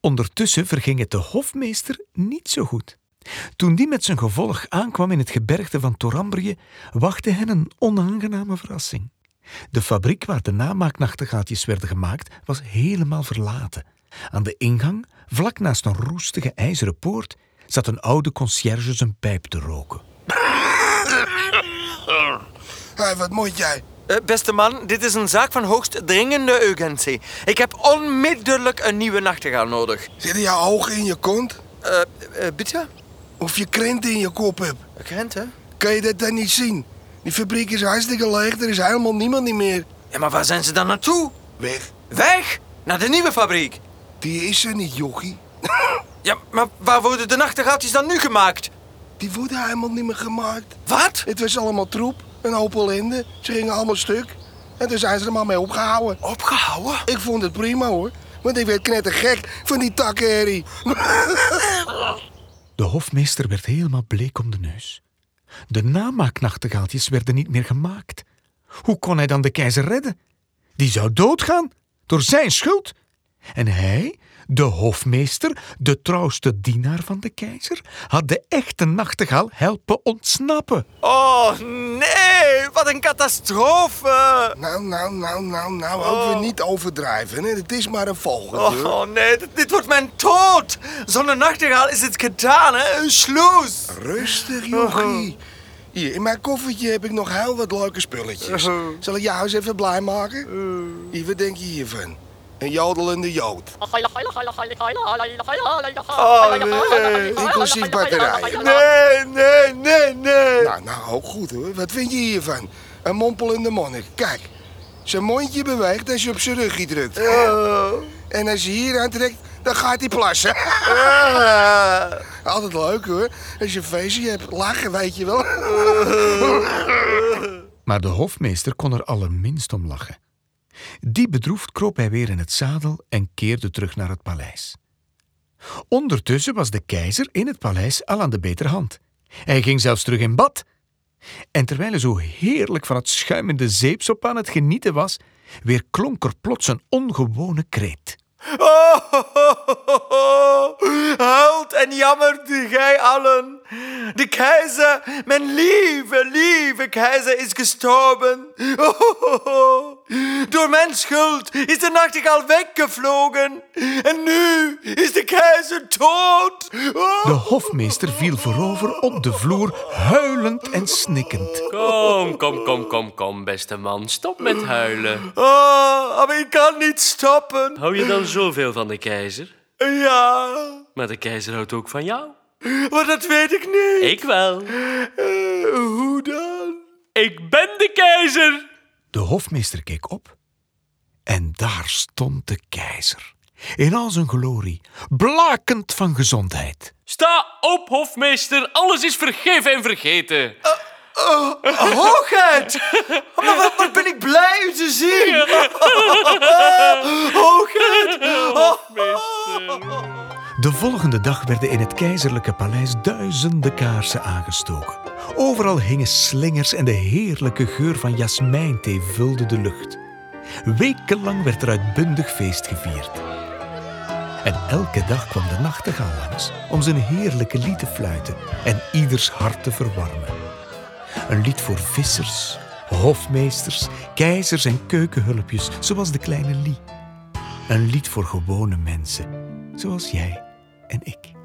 Ondertussen verging het de hofmeester niet zo goed. Toen die met zijn gevolg aankwam in het gebergte van Torambrië, wachtte hen een onaangename verrassing. De fabriek waar de namaaknachtegaaltjes werden gemaakt, was helemaal verlaten. Aan de ingang, vlak naast een roestige ijzeren poort, zat een oude conciërge zijn pijp te roken. Hé, wat moet jij? Eh, beste man, dit is een zaak van hoogst dringende urgentie. Ik heb onmiddellijk een nieuwe nachtegaal nodig. Zitten jouw ogen in je kont? Eh, eh, bitte? Of je krenten in je kop hebt? Krenten? Kan je dat dan niet zien? Die fabriek is hartstikke leeg, er is helemaal niemand niet meer. Ja, maar waar zijn ze dan naartoe? Weg. Weg? Naar de nieuwe fabriek. Die is er niet, jochie. Ja, maar waar worden de nachtegaaltjes dan nu gemaakt? Die worden helemaal niet meer gemaakt. Wat? Het was allemaal troep, een hoop ellende. Ze gingen allemaal stuk. En toen zijn ze er maar mee opgehouden. Opgehouden? Ik vond het prima hoor. Want ik werd knettergek van die takkenherrie. De hofmeester werd helemaal bleek om de neus. De namaaknachtegaaltjes werden niet meer gemaakt. Hoe kon hij dan de keizer redden? Die zou doodgaan, door zijn schuld. En hij, de hofmeester, de trouwste dienaar van de keizer, had de echte nachtegaal helpen ontsnappen. Oh, nee! Wat een catastrofe! Nou, nou, nou, nou, nou, ook weer niet overdrijven. Hè? Het is maar een vogel. Oh, nee, dit, dit wordt mijn dood! Zonder nachtegaal is het gedaan, hè? Een sloes! Rustig, jochie. Hier, in mijn koffertje heb ik nog heel wat leuke spulletjes. Zal ik jou eens even blij maken? Hier, wat denk je hiervan? Een jodelende jood. Oh, nee. Inclusief batterijen. Nee, nee, nee, nee! Nou, nou, ook goed hoor. Wat vind je hiervan? Een mompelende monnik. Kijk, zijn mondje beweegt als je op zijn rugje drukt. En als je hier aantrekt, dan gaat hij plassen. Altijd leuk hoor. Als je een feestje hebt, lachen weet je wel. Maar de hofmeester kon er allerminst om lachen. Die bedroefd kroop hij weer in het zadel en keerde terug naar het paleis. Ondertussen was de keizer in het paleis al aan de betere hand. Hij ging zelfs terug in bad. En terwijl hij zo heerlijk van het schuimende zeepsop aan het genieten was, weer klonk er plots een ongewone kreet. Oh, huilt en jammert gij allen. De keizer, mijn lieve, lieve keizer, is gestorben. Door mijn schuld is de nachtegaal weggevlogen. En nu is de keizer dood. De hofmeester viel voorover op de vloer, huilend en snikkend. Kom, kom, kom, kom, kom, beste man. Stop met huilen. Oh, maar ik kan niet stoppen. Hou je dan zoveel van de keizer? Ja, Maar de keizer houdt ook van jou. maar dat weet ik niet. Ik wel. Eh, hoe dan? Ik ben de keizer. De hofmeester keek op en daar stond de keizer. In al zijn glorie, blakend van gezondheid. Sta op, hofmeester. Alles is vergeven en vergeten. Hoogheid! Maar wat, wat ben ik blij u te zien! Hoogheid! De volgende dag werden in het keizerlijke paleis duizenden kaarsen aangestoken. Overal hingen slingers en de heerlijke geur van jasmijnthee vulde de lucht. Wekenlang werd er uitbundig feest gevierd. En elke dag kwam de nachtegaal langs om zijn heerlijke lied te fluiten en ieders hart te verwarmen. Een lied voor vissers, hofmeesters, keizers en keukenhulpjes, zoals de kleine Lie. Een lied voor gewone mensen, zoals jij en ik.